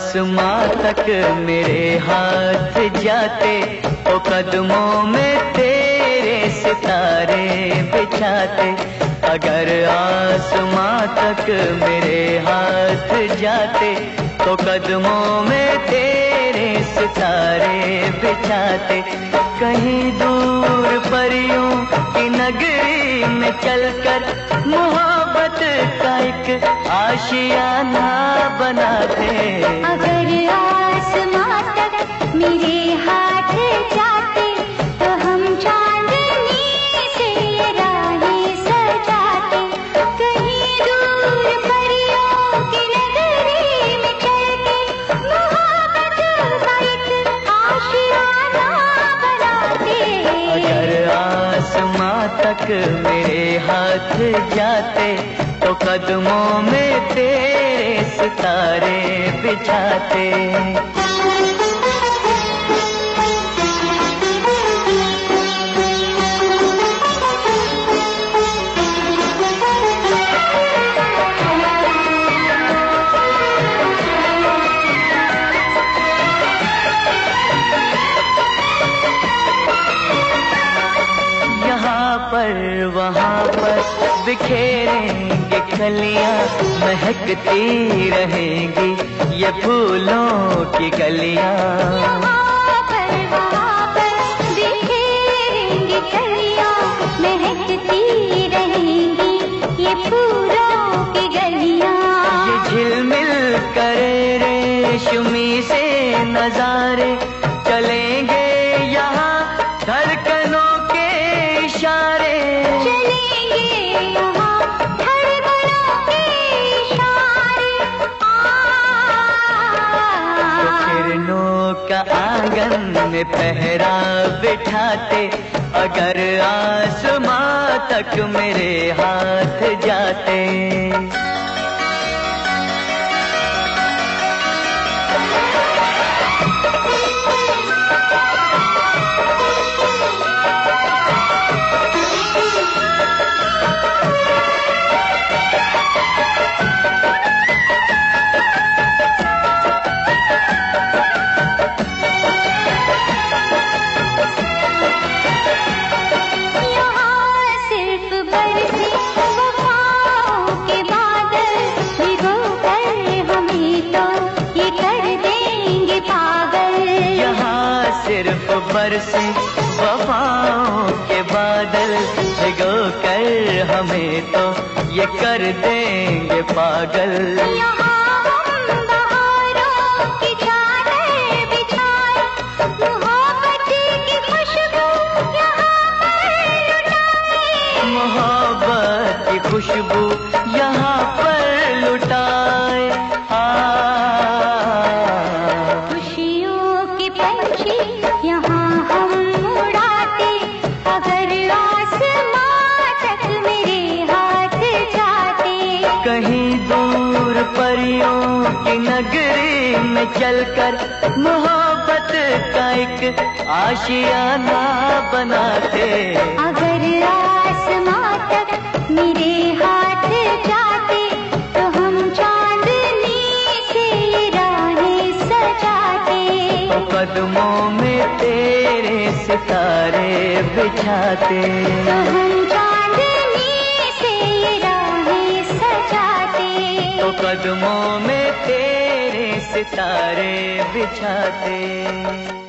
आसमां तक मेरे हाथ जाते ओ कदमों में तेरे सितारे बिछाते। अगर आसमां तक मेरे हाथ जाते तो कदमों में तेरे सितारे बिछाते। कहीं दूर परियों की नगरी में चलकर मोहब्बत का एक आशियाना बनाते अगर तक मेरे हाथ जाते तो कदमों में तेरे सितारे बिछाते। पर वहाँ पर बिखेरेंगे कलियाँ महकती रहेंगी ये फूलों की गलियाँ। महकती रहेंगी ये फूलों की करे से नजारे का आँगन में पहरा बिठाते अगर आसमां तक मेरे हाथ जाते। वफाओं के बादल भिगो कर हमें तो ये कर देंगे पागल। यहाँ हम बहारों की चादर बिछाए मोहब्बत की खुशबू यहाँ पर में मोहब्बत का एक आशियाना बनाते। अगर आसमां तक मेरे हाथ जाते तो हम चांदनी से राहें सजाते। कदमों में तेरे सितारे बिछाते। तो हम चांदनी से राहें सजाते। तो कदमों में तेरे सितारे बिछाते।